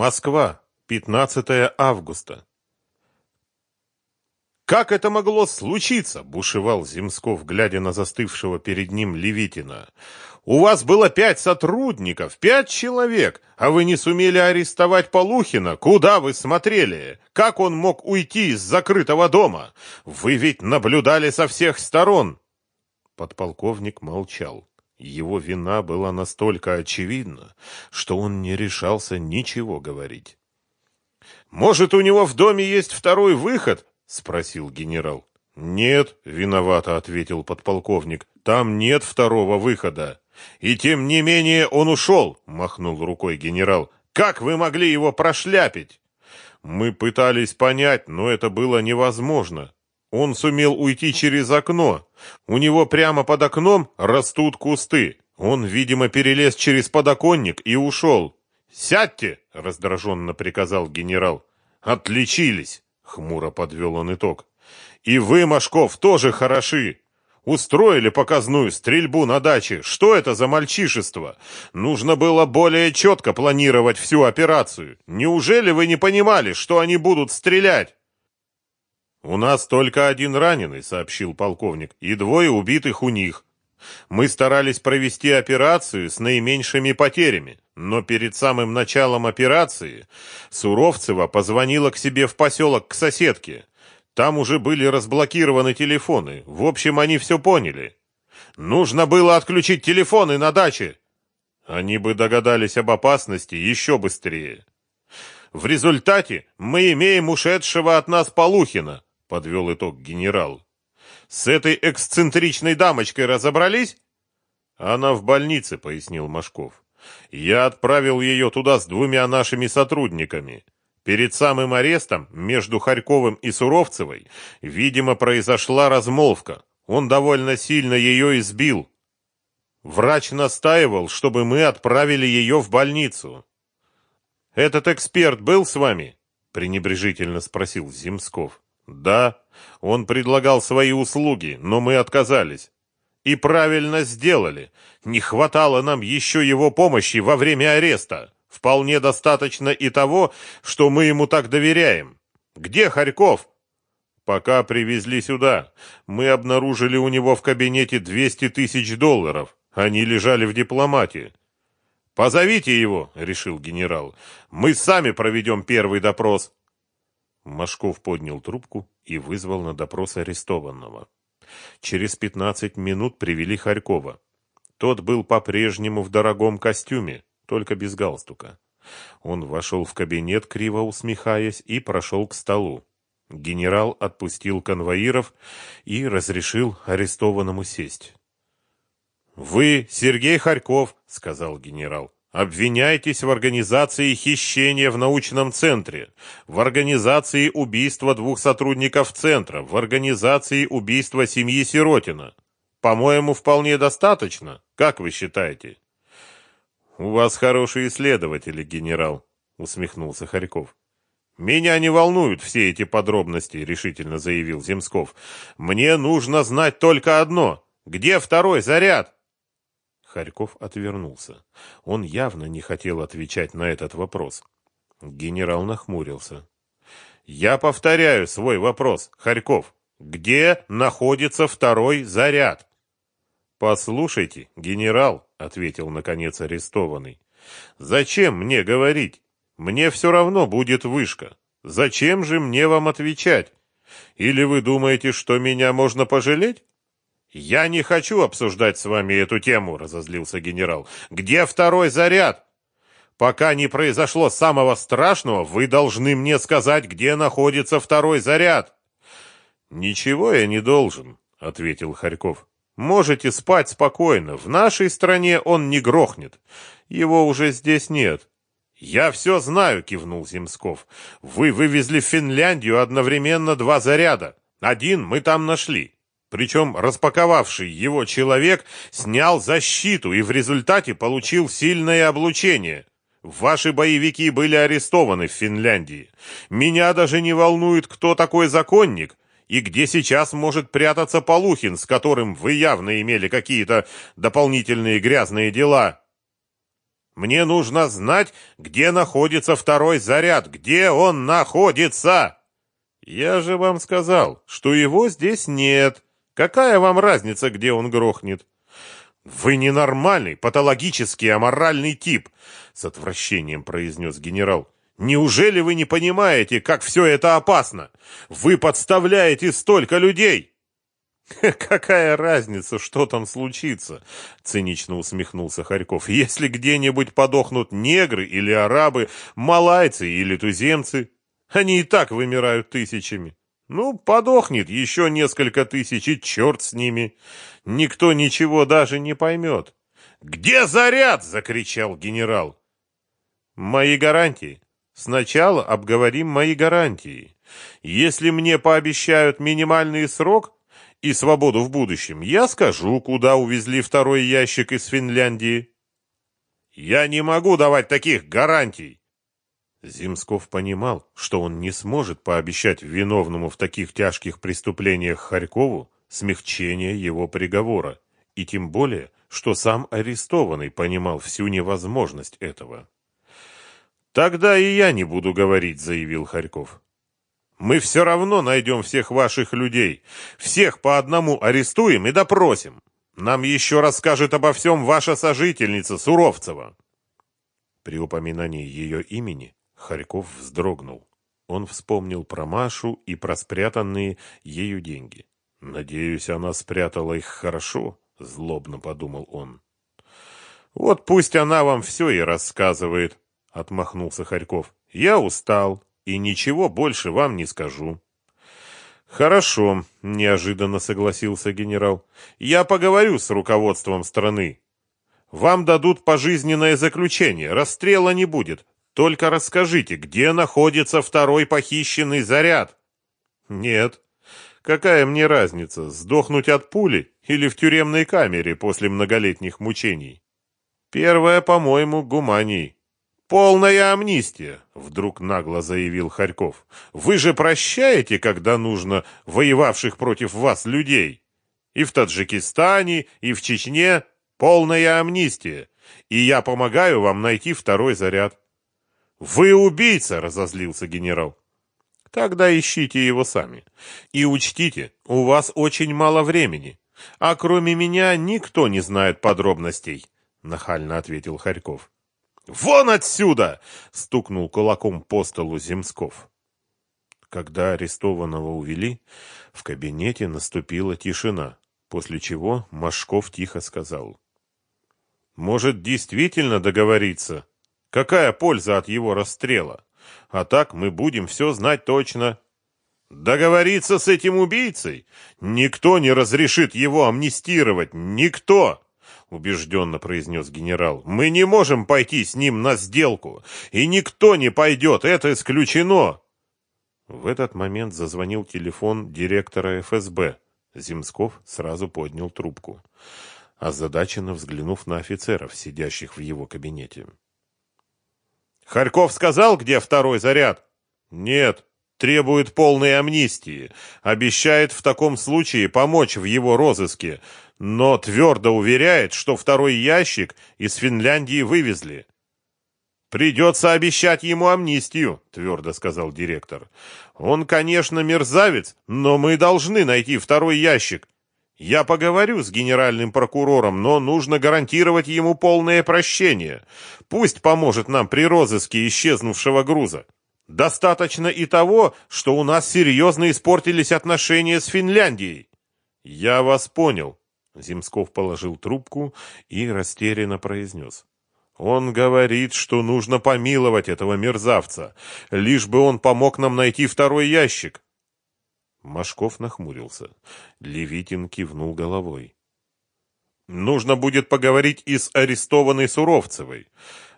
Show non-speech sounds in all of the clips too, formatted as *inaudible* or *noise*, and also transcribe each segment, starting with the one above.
Москва, 15 августа. «Как это могло случиться?» – бушевал Земсков, глядя на застывшего перед ним Левитина. «У вас было пять сотрудников, пять человек, а вы не сумели арестовать Полухина. Куда вы смотрели? Как он мог уйти из закрытого дома? Вы ведь наблюдали со всех сторон!» Подполковник молчал. Его вина была настолько очевидна, что он не решался ничего говорить. «Может, у него в доме есть второй выход?» — спросил генерал. «Нет», — виновато ответил подполковник, — «там нет второго выхода». «И тем не менее он ушел», — махнул рукой генерал. «Как вы могли его прошляпить?» «Мы пытались понять, но это было невозможно. Он сумел уйти через окно. У него прямо под окном растут кусты. Он, видимо, перелез через подоконник и ушел. «Сядьте!» — раздраженно приказал генерал. «Отличились!» — хмуро подвел он итог. «И вы, Машков, тоже хороши! Устроили показную стрельбу на даче. Что это за мальчишество? Нужно было более четко планировать всю операцию. Неужели вы не понимали, что они будут стрелять?» «У нас только один раненый», — сообщил полковник, — «и двое убитых у них. Мы старались провести операцию с наименьшими потерями, но перед самым началом операции Суровцева позвонила к себе в поселок к соседке. Там уже были разблокированы телефоны. В общем, они все поняли. Нужно было отключить телефоны на даче. Они бы догадались об опасности еще быстрее. В результате мы имеем ушедшего от нас Полухина, подвел итог генерал. С этой эксцентричной дамочкой разобрались? Она в больнице, пояснил Машков. Я отправил ее туда с двумя нашими сотрудниками. Перед самым арестом между Харьковым и Суровцевой, видимо, произошла размолвка. Он довольно сильно ее избил. Врач настаивал, чтобы мы отправили ее в больницу. Этот эксперт был с вами? пренебрежительно спросил Земсков. Да, он предлагал свои услуги, но мы отказались. И правильно сделали. Не хватало нам еще его помощи во время ареста. Вполне достаточно и того, что мы ему так доверяем. Где Харьков? Пока привезли сюда, мы обнаружили у него в кабинете 200 тысяч долларов. Они лежали в дипломате. «Позовите его», — решил генерал. «Мы сами проведем первый допрос». Машков поднял трубку и вызвал на допрос арестованного. Через пятнадцать минут привели Харькова. Тот был по-прежнему в дорогом костюме, только без галстука. Он вошел в кабинет, криво усмехаясь, и прошел к столу. Генерал отпустил конвоиров и разрешил арестованному сесть. «Вы Сергей Харьков», — сказал генерал. Обвиняйтесь в организации хищения в научном центре, в организации убийства двух сотрудников центра, в организации убийства семьи Сиротина. По-моему, вполне достаточно. Как вы считаете? У вас хорошие следователи, генерал, усмехнулся Харьков. Меня не волнуют все эти подробности, решительно заявил Земсков. Мне нужно знать только одно: где второй заряд? Харьков отвернулся. Он явно не хотел отвечать на этот вопрос. Генерал нахмурился. «Я повторяю свой вопрос, Харьков. Где находится второй заряд?» «Послушайте, генерал», — ответил наконец арестованный. «Зачем мне говорить? Мне все равно будет вышка. Зачем же мне вам отвечать? Или вы думаете, что меня можно пожалеть?» «Я не хочу обсуждать с вами эту тему», — разозлился генерал. «Где второй заряд? Пока не произошло самого страшного, вы должны мне сказать, где находится второй заряд». «Ничего я не должен», — ответил Харьков. «Можете спать спокойно. В нашей стране он не грохнет. Его уже здесь нет». «Я все знаю», — кивнул Земсков. «Вы вывезли в Финляндию одновременно два заряда. Один мы там нашли». Причем распаковавший его человек снял защиту и в результате получил сильное облучение. Ваши боевики были арестованы в Финляндии. Меня даже не волнует, кто такой законник и где сейчас может прятаться Полухин, с которым вы явно имели какие-то дополнительные грязные дела. Мне нужно знать, где находится второй заряд, где он находится. Я же вам сказал, что его здесь нет. Какая вам разница, где он грохнет? Вы ненормальный, патологический, аморальный тип, с отвращением произнес генерал. Неужели вы не понимаете, как все это опасно? Вы подставляете столько людей. *laughs* Какая разница, что там случится? цинично усмехнулся Харьков. Если где-нибудь подохнут негры или арабы, малайцы или туземцы, они и так вымирают тысячами. Ну, подохнет еще несколько тысяч, и черт с ними. Никто ничего даже не поймет. «Где заряд?» — закричал генерал. «Мои гарантии. Сначала обговорим мои гарантии. Если мне пообещают минимальный срок и свободу в будущем, я скажу, куда увезли второй ящик из Финляндии». «Я не могу давать таких гарантий!» Зимсков понимал, что он не сможет пообещать виновному в таких тяжких преступлениях Харькову смягчение его приговора, и тем более, что сам арестованный понимал всю невозможность этого. «Тогда и я не буду говорить», — заявил Харьков. «Мы все равно найдем всех ваших людей, всех по одному арестуем и допросим. Нам еще расскажет обо всем ваша сожительница Суровцева». При упоминании ее имени Харьков вздрогнул. Он вспомнил про Машу и про спрятанные ею деньги. «Надеюсь, она спрятала их хорошо», — злобно подумал он. «Вот пусть она вам все и рассказывает», — отмахнулся Харьков. «Я устал и ничего больше вам не скажу». «Хорошо», — неожиданно согласился генерал. «Я поговорю с руководством страны. Вам дадут пожизненное заключение, расстрела не будет, только расскажите, где находится второй похищенный заряд? Нет. Какая мне разница, сдохнуть от пули или в тюремной камере после многолетних мучений? Первое, по-моему, гуманий. Полная амнистия, вдруг нагло заявил Харьков. Вы же прощаете, когда нужно воевавших против вас людей. И в Таджикистане, и в Чечне полная амнистия. И я помогаю вам найти второй заряд. «Вы убийца!» — разозлился генерал. «Тогда ищите его сами. И учтите, у вас очень мало времени. А кроме меня никто не знает подробностей», — нахально ответил Харьков. «Вон отсюда!» — стукнул кулаком по столу Земсков. Когда арестованного увели, в кабинете наступила тишина, после чего Машков тихо сказал. «Может, действительно договориться?» Какая польза от его расстрела? А так мы будем все знать точно. Договориться с этим убийцей? Никто не разрешит его амнистировать. Никто! убежденно произнес генерал. Мы не можем пойти с ним на сделку, и никто не пойдет, это исключено. В этот момент зазвонил телефон директора ФСБ. Земсков сразу поднял трубку, озадаченно взглянув на офицеров, сидящих в его кабинете. Харьков сказал, где второй заряд? Нет, требует полной амнистии. Обещает в таком случае помочь в его розыске, но твердо уверяет, что второй ящик из Финляндии вывезли. «Придется обещать ему амнистию», — твердо сказал директор. «Он, конечно, мерзавец, но мы должны найти второй ящик. Я поговорю с генеральным прокурором, но нужно гарантировать ему полное прощение. Пусть поможет нам при розыске исчезнувшего груза. Достаточно и того, что у нас серьезно испортились отношения с Финляндией. Я вас понял. Земсков положил трубку и растерянно произнес. Он говорит, что нужно помиловать этого мерзавца, лишь бы он помог нам найти второй ящик. Машков нахмурился. Левитин кивнул головой. «Нужно будет поговорить и с арестованной Суровцевой.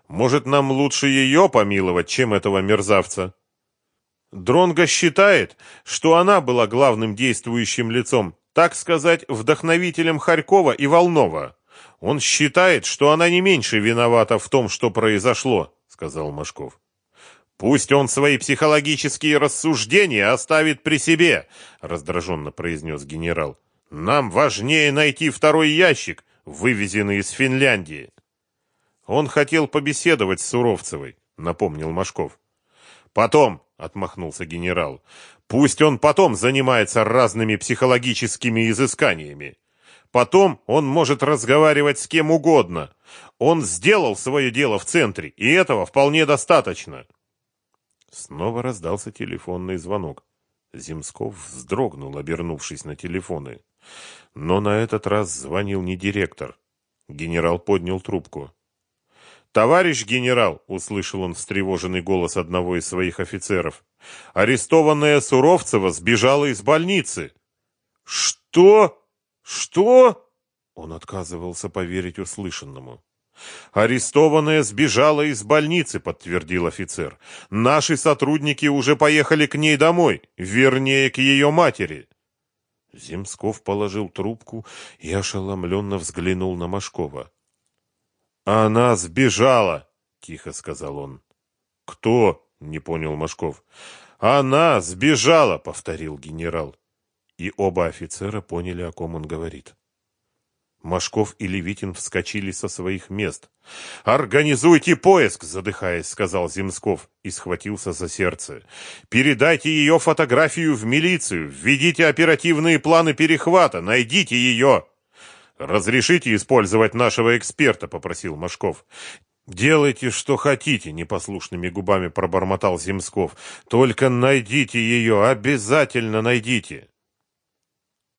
Может, нам лучше ее помиловать, чем этого мерзавца?» Дронго считает, что она была главным действующим лицом, так сказать, вдохновителем Харькова и Волнова. Он считает, что она не меньше виновата в том, что произошло, сказал Машков. Пусть он свои психологические рассуждения оставит при себе, раздраженно произнес генерал. Нам важнее найти второй ящик, вывезенный из Финляндии. Он хотел побеседовать с Суровцевой, напомнил Машков. Потом, отмахнулся генерал. Пусть он потом занимается разными психологическими изысканиями. Потом он может разговаривать с кем угодно. Он сделал свое дело в центре, и этого вполне достаточно. Снова раздался телефонный звонок. Земсков вздрогнул, обернувшись на телефоны. Но на этот раз звонил не директор. Генерал поднял трубку. «Товарищ генерал!» — услышал он встревоженный голос одного из своих офицеров. «Арестованная Суровцева сбежала из больницы!» «Что? Что?» Он отказывался поверить услышанному. «Арестованная сбежала из больницы», — подтвердил офицер. «Наши сотрудники уже поехали к ней домой, вернее, к ее матери». Земсков положил трубку и ошеломленно взглянул на Машкова. «Она сбежала!» — тихо сказал он. «Кто?» — не понял Машков. «Она сбежала!» — повторил генерал. И оба офицера поняли, о ком он говорит. Машков и Левитин вскочили со своих мест. «Организуйте поиск!» — задыхаясь, сказал Земсков и схватился за сердце. «Передайте ее фотографию в милицию, введите оперативные планы перехвата, найдите ее!» «Разрешите использовать нашего эксперта?» — попросил Машков. «Делайте, что хотите», — непослушными губами пробормотал Земсков. «Только найдите ее, обязательно найдите!»